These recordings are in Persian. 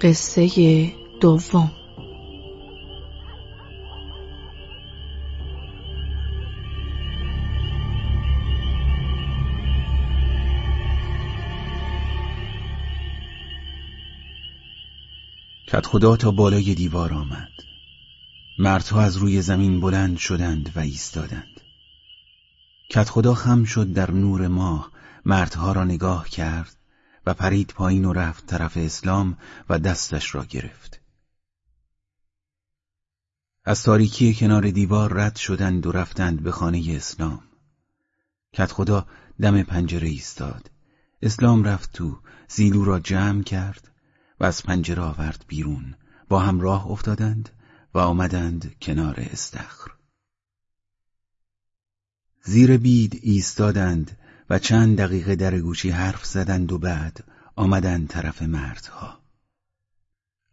قصه دوم. کت خدا تا بالای دیوار آمد. مردها از روی زمین بلند شدند و ایستادند. کت خدا خم شد در نور ماه. مردها را نگاه کرد. و پرید پایین و رفت طرف اسلام و دستش را گرفت. از تاریکی کنار دیوار رد شدند و رفتند به خانه اسلام. کت خدا دم پنجره ایستاد. اسلام رفت تو زیلو را جمع کرد و از پنجره آورد بیرون. با هم راه افتادند و آمدند کنار استخر. زیر بید ایستادند و چند دقیقه در گوشی حرف زدند و بعد آمدند طرف مردها.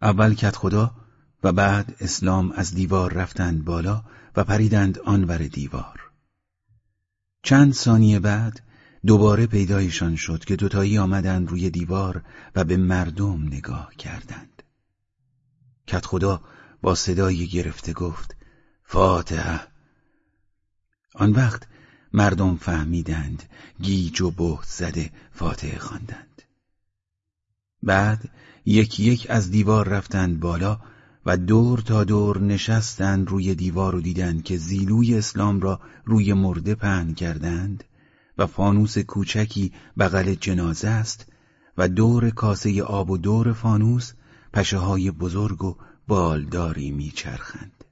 اول کت خدا و بعد اسلام از دیوار رفتند بالا و پریدند آنور دیوار. چند ثانیه بعد دوباره پیدایشان شد که دوتایی آمدند روی دیوار و به مردم نگاه کردند. کت خدا با صدای گرفته گفت فاتحه. آن وقت مردم فهمیدند گیج و بهت زده فاتحه خواندند. بعد یکی یک از دیوار رفتند بالا و دور تا دور نشستند روی دیوار و دیدند که زیلوی اسلام را روی مرده پهن کردند و فانوس کوچکی بغل جنازه است و دور کاسه آب و دور فانوس پشه های بزرگ و بالداری میچرخند.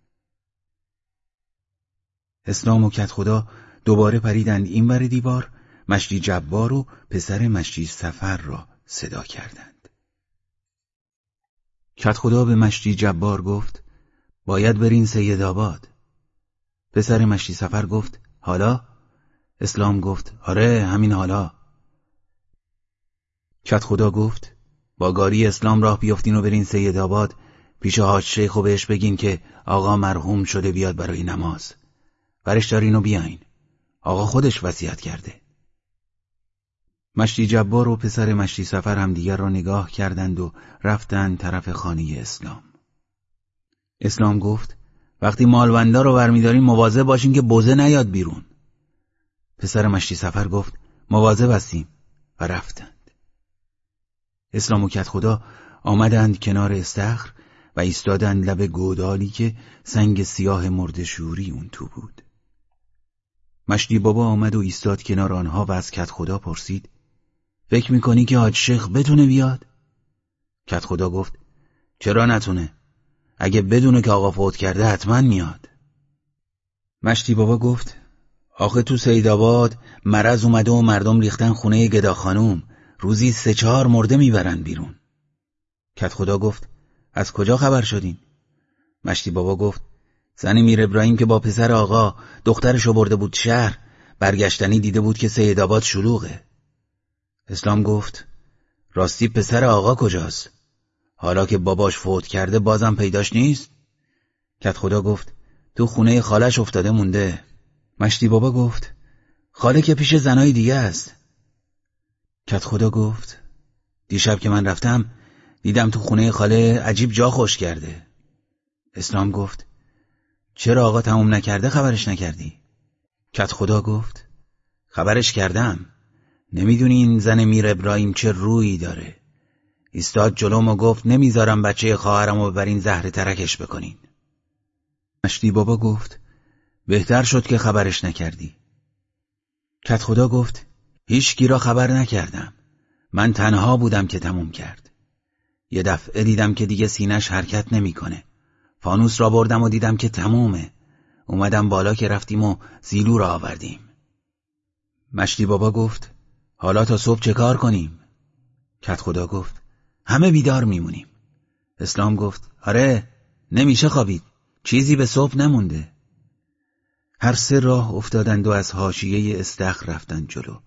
اسلام و کت خدا دوباره پریدند این بر دیوار مشتی جبار و پسر مشتی سفر را صدا کردند. کت خدا به مشتی جبار گفت باید برین سید آباد. پسر مشتی سفر گفت حالا؟ اسلام گفت آره همین حالا. کت خدا گفت با گاری اسلام راه بیفتین و برین سید آباد پیش حاج شیخ و بهش بگین که آقا مرحوم شده بیاد برای نماز. برش دارین و بیاین. آقا خودش وصیت کرده. مشتی جبار و پسر مشتی سفر هم دیگر را نگاه کردند و رفتند طرف خانه اسلام. اسلام گفت وقتی مالوندا رو برمیدارین مواظب باشین که بوزه نیاد بیرون. پسر مشتی سفر گفت مواظب هستیم و رفتند. اسلام و کت خدا آمدند کنار استخر و ایستادند لب گودالی که سنگ سیاه مرد شوری اون تو بود. مشتی بابا آمد و ایستاد کنار آنها و از کت خدا پرسید فکر می‌کنی که حاج شیخ بتونه بیاد؟ کت خدا گفت چرا نتونه؟ اگه بدونه که آقا فوت کرده حتما میاد مشتی بابا گفت آخه تو سیدآباد مرض اومده و مردم ریختن خونه گدا خانوم روزی سه چهار مرده می‌برن بیرون کت خدا گفت از کجا خبر شدین؟ مشتی بابا گفت زن میر ابراهیم که با پسر آقا دخترش برده بود شهر برگشتنی دیده بود که سیدآباد شلوغه اسلام گفت راستی پسر آقا کجاست؟ حالا که باباش فوت کرده بازم پیداش نیست؟ کت خدا گفت تو خونه خالش افتاده مونده مشتی بابا گفت خاله که پیش زنای دیگه است کت خدا گفت دیشب که من رفتم دیدم تو خونه خاله عجیب جا خوش کرده اسلام گفت چرا آقا تموم نکرده خبرش نکردی؟ کت خدا گفت خبرش کردم. نمی‌دونی این زن میر ابراهیم چه رویی داره. ایستاد جلوم و گفت نمی‌ذارم بچه خواهرم و ببرین زهر ترکش بکنین. مشتی بابا گفت بهتر شد که خبرش نکردی. کت خدا گفت هیچ را خبر نکردم. من تنها بودم که تموم کرد. یه دفعه دیدم که دیگه سینش حرکت نمی‌کنه. فانوس را بردم و دیدم که تمومه. اومدم بالا که رفتیم و زیلو را آوردیم. مشتی بابا گفت حالا تا صبح چه کار کنیم؟ کت خدا گفت همه بیدار میمونیم. اسلام گفت آره نمیشه خوابید. چیزی به صبح نمونده. هر سه راه افتادند و از حاشیه استخر رفتند جلو.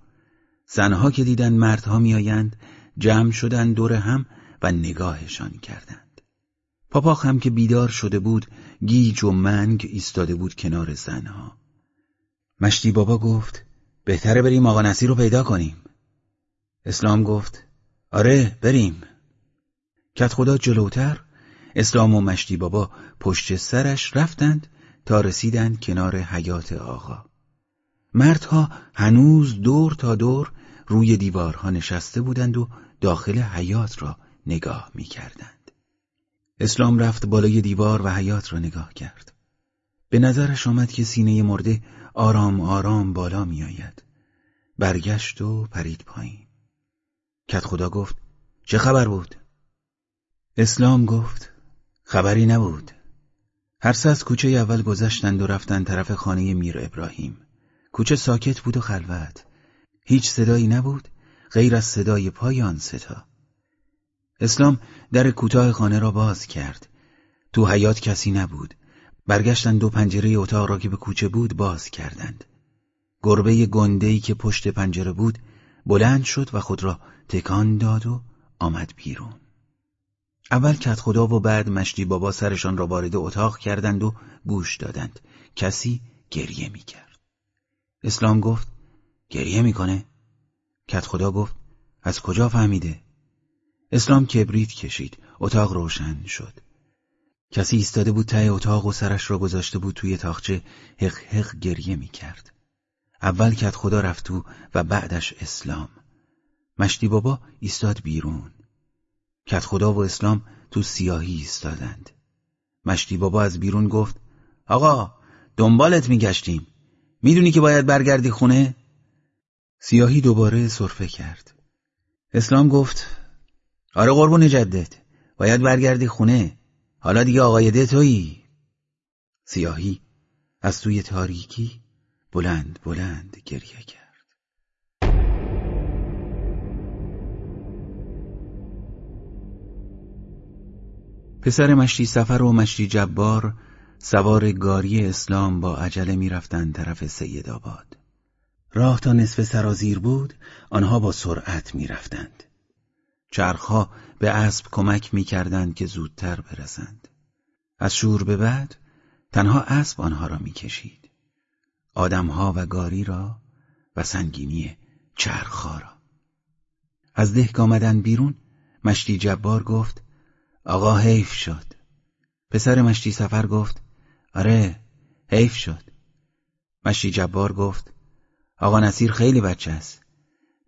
زنها که دیدن مردها میآیند جمع شدند دور هم و نگاهشان کردند. پاپاخ هم که بیدار شده بود گیج و منگ ایستاده بود کنار زنها. مشتی بابا گفت بهتره بریم آقا نصیر رو پیدا کنیم. اسلام گفت آره بریم. کت خدا جلوتر اسلام و مشتی بابا پشت سرش رفتند تا رسیدند کنار حیات آقا. مردها هنوز دور تا دور روی دیوارها نشسته بودند و داخل حیات را نگاه می کردند. اسلام رفت بالای دیوار و حیات را نگاه کرد. به نظرش آمد که سینه مرده آرام آرام بالا می آید. برگشت و پرید پایین. کت خدا گفت چه خبر بود؟ اسلام گفت خبری نبود. هر سه از کوچه اول گذشتند و رفتند طرف خانه میر ابراهیم. کوچه ساکت بود و خلوت. هیچ صدایی نبود غیر از صدای پای آن ستا. اسلام در کوتاه خانه را باز کرد. تو حیات کسی نبود. برگشتند دو پنجره اتاق را که به کوچه بود باز کردند. گربه گندهی که پشت پنجره بود بلند شد و خود را تکان داد و آمد بیرون. اول کت خدا و بعد مشتی بابا سرشان را وارد اتاق کردند و گوش دادند. کسی گریه می کرد. اسلام گفت گریه می‌کنه؟ کت خدا گفت از کجا فهمیده؟ اسلام کبریت کشید. اتاق روشن شد. کسی ایستاده بود ته اتاق و سرش را گذاشته بود توی تاخچه حق حق گریه می‌کرد. اول کت خدا رفت تو و بعدش اسلام. مشتی بابا ایستاد بیرون. کت خدا و اسلام تو سیاهی ایستادند. مشتی بابا از بیرون گفت آقا دنبالت میگشتیم. می‌دونی که باید برگردی خونه؟ سیاهی دوباره صرفه کرد. اسلام گفت آره قربون جدت باید برگردی خونه حالا دیگه آقای ده تویی سیاهی از توی تاریکی بلند بلند گریه کرد پسر مشتی سفر و مشتی جبار سوار گاری اسلام با عجله می‌رفتند طرف سید آباد. راه تا نصف سرازیر بود آنها با سرعت می‌رفتند. چرخها به اسب کمک می‌کردند که زودتر برسند. از شور به بعد تنها اسب آنها را می‌کشید. آدمها و گاری را و سنگینی چرخها را. از دهک آمدن بیرون مشتی جبار گفت آقا حیف شد. پسر مشتی سفر گفت آره حیف شد. مشتی جبار گفت آقا نصیر خیلی بچه است.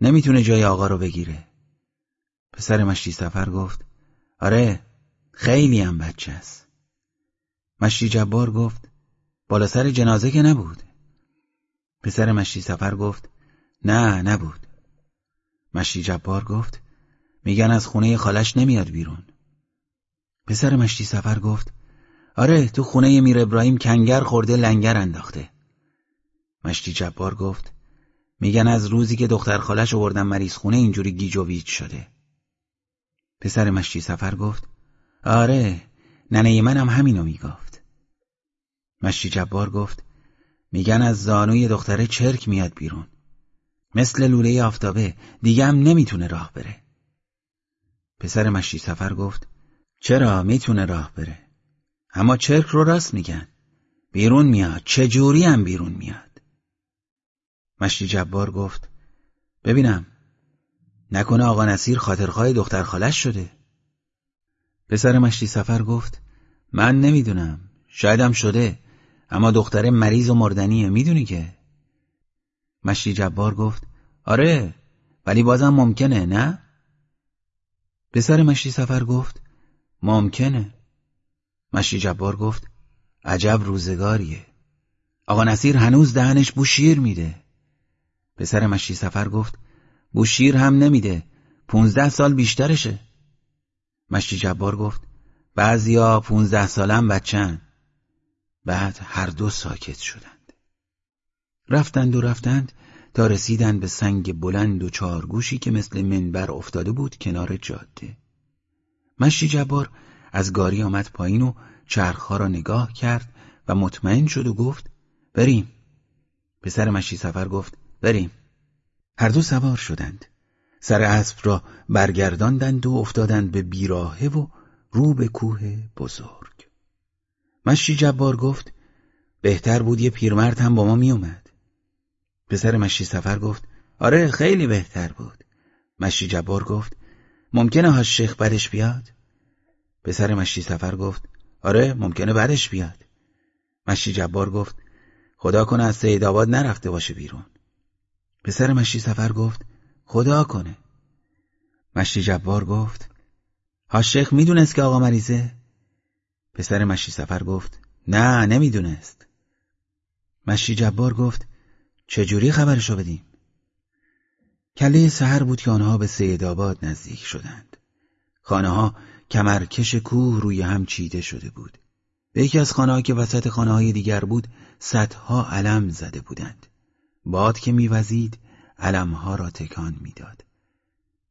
نمی‌تونه جای آقا رو بگیره. پسر مشتی سفر گفت آره خیلی هم بچه است. مشتی جبار گفت بالا سر جنازه که نبود. پسر مشتی سفر گفت نه نبود. مشتی جبار گفت میگن از خونه خالش نمیاد بیرون. پسر مشتی سفر گفت آره تو خونه میر ابراهیم کنگر خورده لنگر انداخته. مشتی جبار گفت میگن از روزی که دختر خالش آوردن مریض خونه اینجوری گیج و ویج شده. پسر مشتی سفر گفت آره ننه منم همینو می‌گفت. مشتی جبار گفت میگن از زانوی دختره چرک میاد بیرون. مثل لوله آفتابه دیگه هم نمی‌تونه راه بره. پسر مشتی سفر گفت چرا می‌تونه راه بره؟ اما چرک رو راست میگن. بیرون میاد چه جوری هم بیرون میاد. مشتی جبار گفت ببینم نکنه آقا نصیر خاطرخواه دختر خالش شده. پسر مشتی سفر گفت؟ من نمی‌دونم. شایدم شده. اما دختره مریض و مردنیه. می‌دونی که؟ مشتی جبار گفت آره ولی بازم ممکنه نه؟ پسر مشتی سفر گفت؟ ممکنه. مشتی جبار گفت عجب روزگاریه. آقا نصیر هنوز دهنش بوشیر میده. پسر مشتی سفر گفت؟ بوشیر هم نمیده. پونزده سال بیشترشه. مشتی جبار گفت بعضیا پونزده سالم بچن. بعد هر دو ساکت شدند. رفتند و رفتند تا رسیدند به سنگ بلند و چارگوشی که مثل منبر افتاده بود کنار جاده. مشتی جبار از گاری آمد پایین و چرخها را نگاه کرد و مطمئن شد و گفت بریم. پسر مشتی سفر گفت بریم. هر دو سوار شدند. سر اسب را برگرداندند و افتادند به بیراهه و رو به کوه بزرگ. مشی جبار گفت بهتر بود یه پیرمرد هم با ما میومد پسر مشی سفر گفت آره خیلی بهتر بود. مشی جبار گفت ممکنه ها شیخ بدش بیاد؟ پسر مشتی سفر گفت آره ممکنه بعدش بیاد. مشتی جبار گفت خدا کنه از سید آباد نرفته باشه بیرون. پسر مشتی سفر گفت خدا کنه. مشتی جبار گفت هاشخ می‌دونست که آقا مریضه؟ پسر مشتی سفر گفت نه نمی‌دونست. مشتی جبار گفت چجوری خبرشو بدیم؟ کله سهر بود که آنها به سید آباد نزدیک شدند. خانه ها کمرکش کوه روی هم چیده شده بود. به یکی از خانه که وسط خانه های دیگر بود صدها علم زده بودند. باد که میوزید علمها را تکان می‌داد.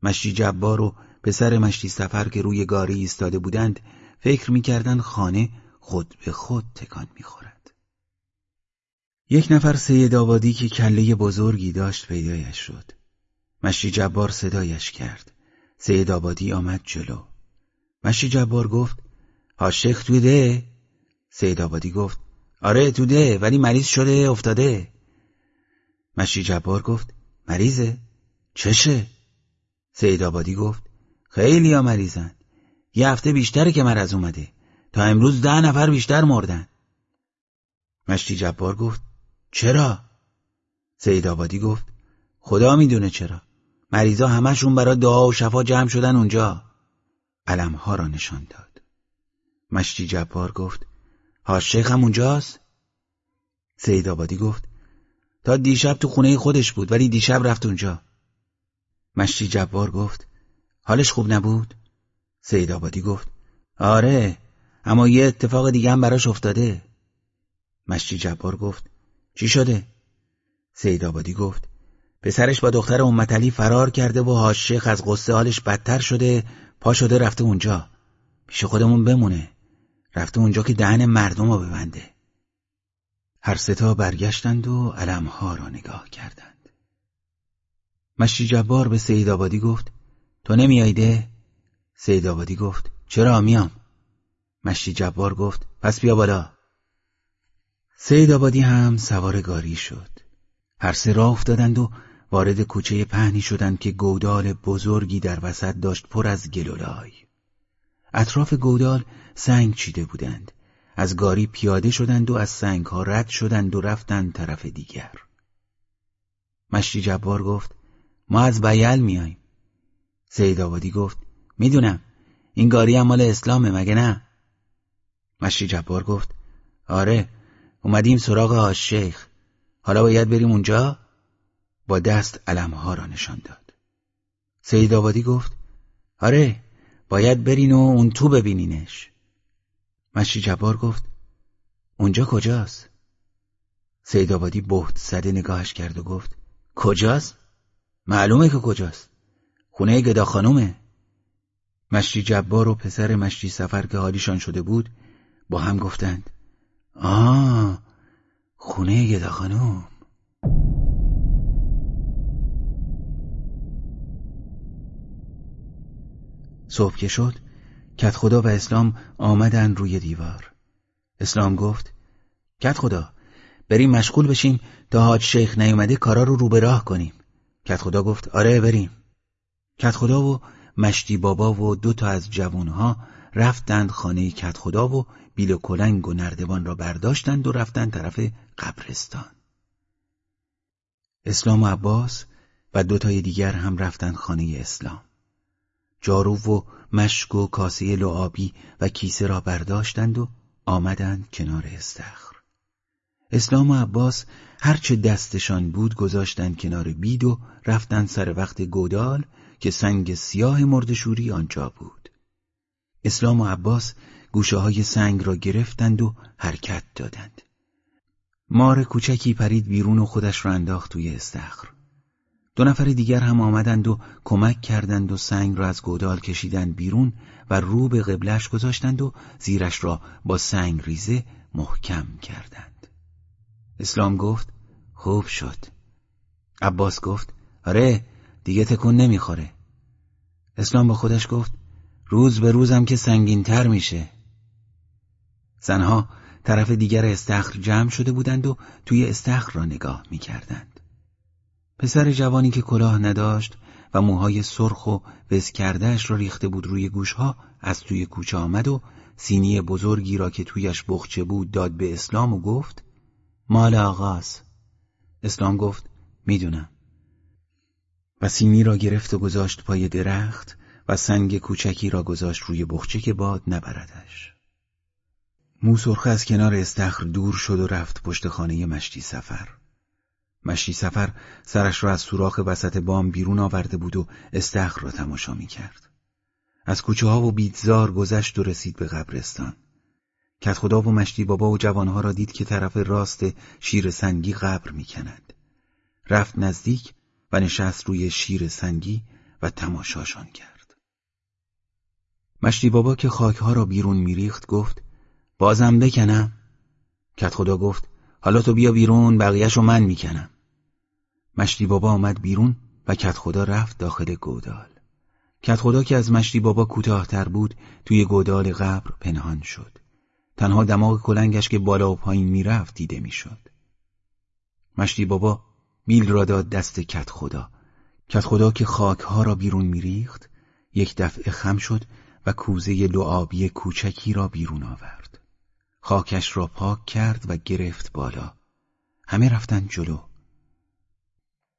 مشتی جبار و پسر مشتی سفر که روی گاری ایستاده بودند فکر می‌کردند خانه خود به خود تکان می‌خورد. یک نفر سید آبادی که کله بزرگی داشت پیدایش شد. مشتی جبار صدایش کرد. سید آبادی آمد جلو. مشتی جبار گفت هاشخ توی ده سید آبادی گفت آره تو ده ولی مریض شده افتاده. مشتی جبار گفت مریضه؟ چشه؟ سید آبادی گفت خیلی ها مریضن یه هفته بیشتره که مرض اومده تا امروز ده نفر بیشتر مردن مشتی جبار گفت چرا؟ سید آبادی گفت خدا می‌دونه چرا مریضا همشون برای دعا و شفا جمع شدن اونجا علمها را نشان داد مشتی جبار گفت هاشیخ هم اونجاست؟ سید آبادی گفت تا دیشب تو خونه خودش بود ولی دیشب رفت اونجا. مشتی جبار گفت حالش خوب نبود؟ سید آبادی گفت آره اما یه اتفاق دیگه هم براش افتاده. مشتی جبار گفت چی شده؟ سید آبادی گفت پسرش با دختر امتلی فرار کرده و هاشخ از قصه حالش بدتر شده پا شده رفته اونجا. پیش خودمون بمونه. رفته اونجا که دهن مردم رو ببنده. هر ستا برگشتند و علمها را نگاه کردند. مشتی جبار به سید آبادی گفت تو نمیایده؟ سید آبادی گفت چرا میام؟ مشتی جبار گفت پس بیا بالا. سید آبادی هم سوار گاری شد. هر سه راه افتادند و وارد کوچه پهنی شدند که گودال بزرگی در وسط داشت پر از گلولای. اطراف گودال سنگ چیده بودند. از گاری پیاده شدند و از سنگ ها رد شدند و رفتند طرف دیگر. مشتی جبار گفت ما از بیل میاییم. سید آبادی گفت می‌دونم این گاری هم مال اسلامه مگه نه؟ مشتی جبار گفت آره اومدیم سراغ آش شیخ. حالا باید بریم اونجا؟ با دست علمها را نشان داد. سید آبادی گفت آره باید برین و اون تو ببینینش. مشی جبار گفت اونجا کجاست؟ سید آبادی بهت زده نگاهش کرد و گفت کجاست؟ معلومه که کجاست خونه گدا خانومه مشتی جبار و پسر مشتی سفر که حالیشان شده بود با هم گفتند آه خونه گدا خانوم صبح که شد کت خدا و اسلام آمدن روی دیوار. اسلام گفت کت خدا بریم مشغول بشیم تا حاج شیخ نیومده کارا رو رو به راه کنیم. کت خدا گفت آره بریم. کت خدا و مشتی بابا و دو تا از جوانها رفتند خانه کت خدا و بیل و کلنگ و نردبان را برداشتند و رفتند طرف قبرستان. اسلام و عباس و دوتای دیگر هم رفتند خانه اسلام. جارو و مشک و کاسه لعابی و کیسه را برداشتند و آمدند کنار استخر. اسلام و عباس هرچه دستشان بود گذاشتند کنار بید و رفتند سر وقت گودال که سنگ سیاه مردشوری آنجا بود. اسلام و عباس گوشه های سنگ را گرفتند و حرکت دادند. مار کوچکی پرید بیرون و خودش را انداخت توی استخر. دو نفر دیگر هم آمدند و کمک کردند و سنگ را از گودال کشیدند بیرون و رو به قبلش گذاشتند و زیرش را با سنگ ریزه محکم کردند. اسلام گفت خوب شد. عباس گفت آره دیگه تکون نمی‌خوره. اسلام با خودش گفت روز به روزم که سنگینتر میشه. زنها طرف دیگر استخر جمع شده بودند و توی استخر را نگاه می‌کردند. پسر جوانی که کلاه نداشت و موهای سرخ و وز کردهش را ریخته بود روی گوشها از توی کوچه آمد و سینی بزرگی را که تویش بخچه بود داد به اسلام و گفت مال آغاز. اسلام گفت می‌دونم. و سینی را گرفت و گذاشت پای درخت و سنگ کوچکی را گذاشت روی بخچه که باد نبردش. موسرخه از کنار استخر دور شد و رفت پشت خانه مشتی سفر. مشتی سفر سرش را از سوراخ وسط بام بیرون آورده بود و استخر را تماشا می کرد. از کوچه ها و بیتزار گذشت و رسید به قبرستان. کت خدا و مشتی بابا و جوانها را دید که طرف راست شیر سنگی قبر می‌کند. رفت نزدیک و نشست روی شیر سنگی و تماشاشان کرد. مشتی بابا که خاکها را بیرون میریخت گفت بازم بکنم؟ کت خدا گفت حالا تو بیا بیرون بقیهشو من می‌کنم. مشتی بابا آمد بیرون و کت خدا رفت داخل گودال. کت خدا که از مشتی بابا کوتاهتر بود توی گودال قبر پنهان شد. تنها دماغ کلنگش که بالا و پایین می‌رفت دیده می‌شد. مشتی بابا بیل را داد دست کت خدا. کت خدا که خاکها را بیرون میریخت یک دفعه خم شد و کوزه لعابی کوچکی را بیرون آورد. خاکش را پاک کرد و گرفت بالا. همه رفتند جلو.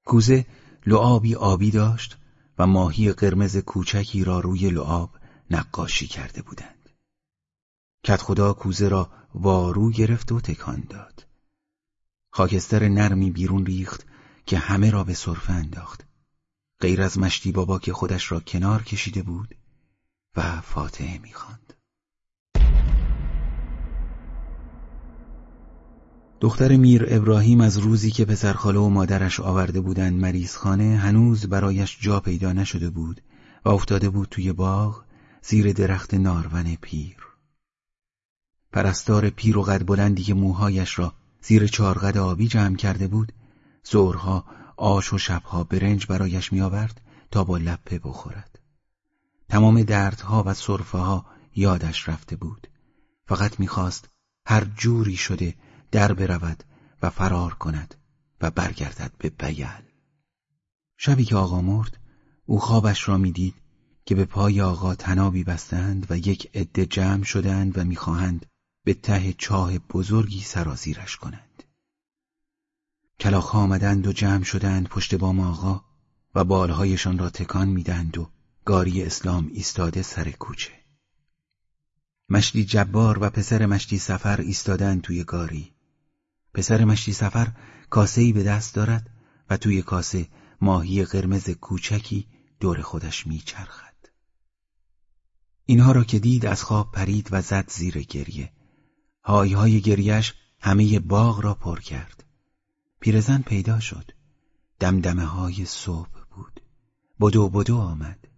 کوزه لعابی آبی داشت و ماهی قرمز کوچکی را روی لعاب نقاشی کرده بودند. کت خدا کوزه را وارو گرفت و تکان داد. خاکستر نرمی بیرون ریخت که همه را به صرفه انداخت. غیر از مشتی بابا که خودش را کنار کشیده بود و فاتحه می‌خواند. دختر میر ابراهیم از روزی که پسرخاله و مادرش آورده بودند مریض خانه هنوز برایش جا پیدا نشده بود و افتاده بود توی باغ زیر درخت نارون پیر. پرستار پیر و قد بلندی که موهایش را زیر چارقد آبی جمع کرده بود زورها آش و شبها برنج برایش میآورد تا با لپه بخورد. تمام دردها و صرفه ها یادش رفته بود. فقط می‌خواست هر جوری شده در برود و فرار کند و برگردد به بیل شبی که آقا مرد او خوابش را می‌دید که به پای آقا تنابی بستند و یک عده جمع شدند و می‌خواهند به ته چاه بزرگی سرازیرش کنند. کلاخ آمدند و جمع شدند پشت بام آقا و بالهایشان را تکان میدند و گاری اسلام ایستاده سر کوچه. مشتی جبار و پسر مشتی سفر ایستادند توی گاری. پسر مشتی سفر کاسه به دست دارد و توی کاسه ماهی قرمز کوچکی دور خودش میچرخد. اینها را که دید از خواب پرید و زد زیر گریه. های های گریش همه باغ را پر کرد. پیرزن پیدا شد. دمدمه های صبح بود. بدو بدو آمد.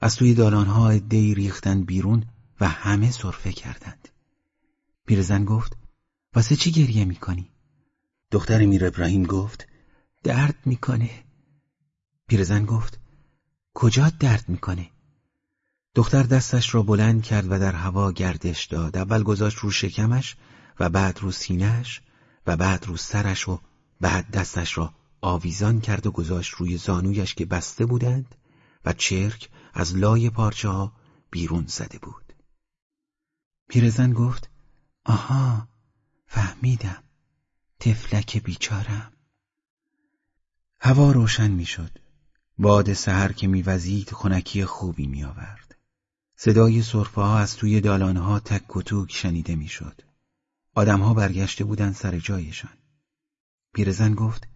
از توی دالانها دی ریختند بیرون و همه صرفه کردند. پیرزن گفت واسه چی گریه می‌کنی؟ دختر میر ابراهیم گفت درد می‌کنه پیرزن گفت کجا درد می‌کنه؟ دختر دستش را بلند کرد و در هوا گردش داد اول گذاشت رو شکمش و بعد رو سینهش و بعد رو سرش و بعد دستش را آویزان کرد و گذاشت روی زانویش که بسته بودند و چرک از لای پارچه ها بیرون زده بود پیرزن گفت آها فهمیدم. تفلک بیچارم. هوا روشن می‌شد. باد سحر که میوزید خنکی خوبی میآورد. صدای سرفه ها از توی دالانها تک و توک شنیده می‌شد. آدمها برگشته بودند سر جایشان. پیرزن گفت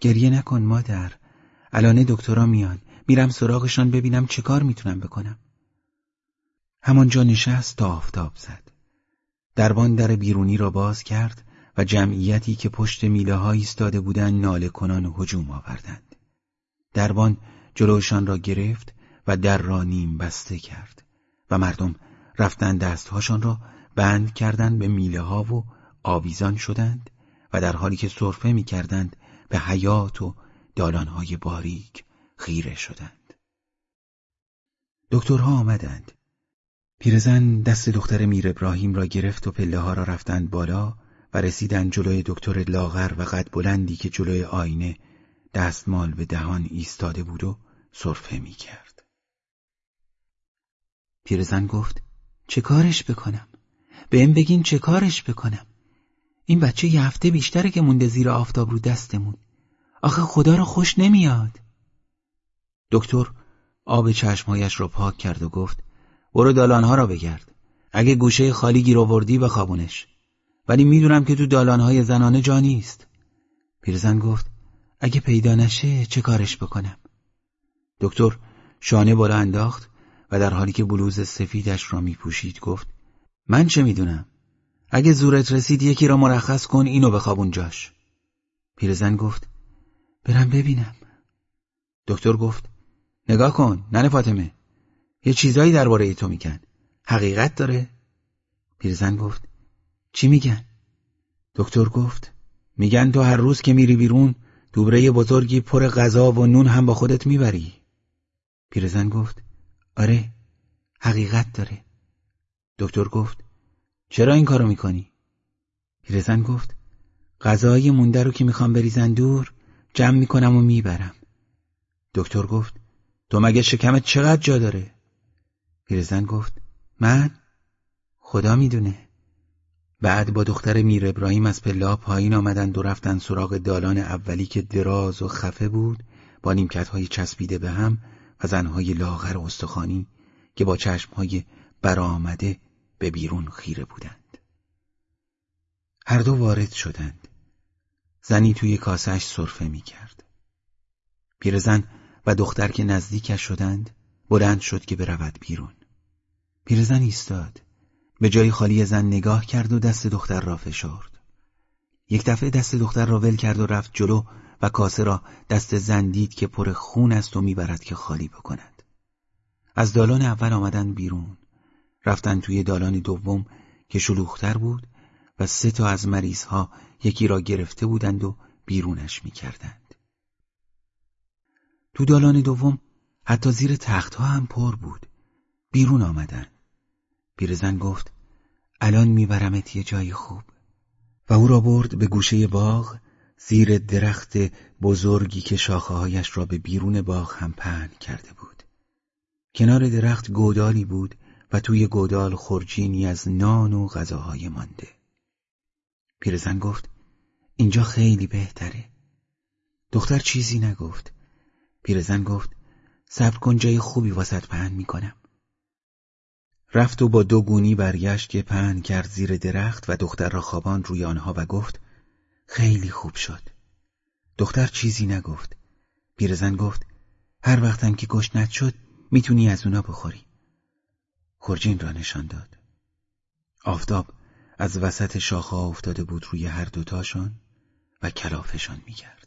گریه نکن مادر. الان دکترا میان. میرم سراغشان ببینم چه کار می‌تونم بکنم. همانجا نشست تا آفتاب زد. دربان در بیرونی را باز کرد و جمعیتی که پشت میله ها ایستاده بودند ناله کنان هجوم آوردند. دربان جلوشان را گرفت و در را نیم بسته کرد و مردم رفتند دستهاشان را بند کردند به میله ها و آویزان شدند و در حالی که صرفه می کردند به حیات و دالانهای باریک خیره شدند. دکترها آمدند. پیرزن دست دختر میر ابراهیم را گرفت و پله ها را رفتند بالا و رسیدن جلوی دکتر لاغر و قد بلندی که جلوی آینه دستمال به دهان ایستاده بود و صرفه می کرد. پیرزن گفت چه کارش بکنم؟ بهم بگین چه کارش بکنم؟ این بچه یه هفته بیشتره که مونده زیر آفتاب رو دستمون. آخه خدا رو خوش نمیاد. دکتر آب چشمهایش را پاک کرد و گفت برو دالانها را بگرد. اگه گوشه خالی گیر آوردی بخوابونش. ولی می‌دونم که تو دالانهای زنانه جا نیست. پیرزن گفت اگه پیدا نشه چه کارش بکنم؟ دکتر شانه بالا انداخت و در حالی که بلوز سفیدش را می پوشید گفت من چه می‌دونم؟ اگه زورت رسید یکی را مرخص کن اینو بخواب جاش پیرزن گفت برم ببینم دکتر گفت نگاه کن ننه فاطمه یه چیزایی درباره تو میگن حقیقت داره؟ پیرزن گفت چی میگن؟ دکتر گفت میگن تو هر روز که میری بیرون دوبره بزرگی پر غذا و نون هم با خودت می‌بری پیرزن گفت آره حقیقت داره دکتر گفت چرا این کارو می‌کنی؟ پیرزن گفت غذای مونده رو که می‌خوام بریزن دور جمع می‌کنم و می‌برم دکتر گفت تو مگه شکمت چقدر جا داره؟ پیرزن گفت من؟ خدا می‌دونه بعد با دختر میر ابراهیم از پلا پایین آمدند و رفتن سراغ دالان اولی که دراز و خفه بود با نیمکتهای چسبیده به هم و زنهای لاغر و استخوانی که با چشمهای برآمده به بیرون خیره بودند. هر دو وارد شدند. زنی توی کاسهش صرفه می کرد. پیرزن و دختر که نزدیکش شدند بلند شد که برود بیرون. پیرزن ایستاد. به جای خالی زن نگاه کرد و دست دختر را فشرد. یک دفعه دست دختر را ول کرد و رفت جلو و کاسه را دست زن دید که پر خون است و می‌برد که خالی بکند. از دالان اول آمدن بیرون. رفتن توی دالان دوم که شلوختر بود و سه تا از مریضها یکی را گرفته بودند و بیرونش می‌کردند. تو دالان دوم حتی زیر تختها هم پر بود. بیرون آمدن. پیرزن گفت الان میبرمت یه جای خوب و او را برد به گوشه باغ زیر درخت بزرگی که شاخههایش را به بیرون باغ هم پهن کرده بود. کنار درخت گودالی بود و توی گودال خورجینی از نان و غذاهای مانده. پیرزن گفت اینجا خیلی بهتره. دختر چیزی نگفت. پیرزن گفت صبر کن جای خوبی واسط پهن می‌کنم. رفت و با دو گونی برگشت که پهن کرد زیر درخت و دختر را خوابان روی آنها و گفت خیلی خوب شد. دختر چیزی نگفت. پیرزن گفت هر وقتم که گشنت شد می‌تونی از اونا بخوری. خورجین را نشان داد. آفتاب از وسط شاخه افتاده بود روی هر دوتاشان و کلافشان می‌کرد.